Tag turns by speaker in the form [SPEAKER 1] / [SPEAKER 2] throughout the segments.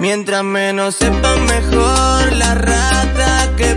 [SPEAKER 1] Mientras menos sepan mejor la rata que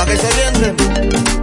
[SPEAKER 1] Pa' que se orienten.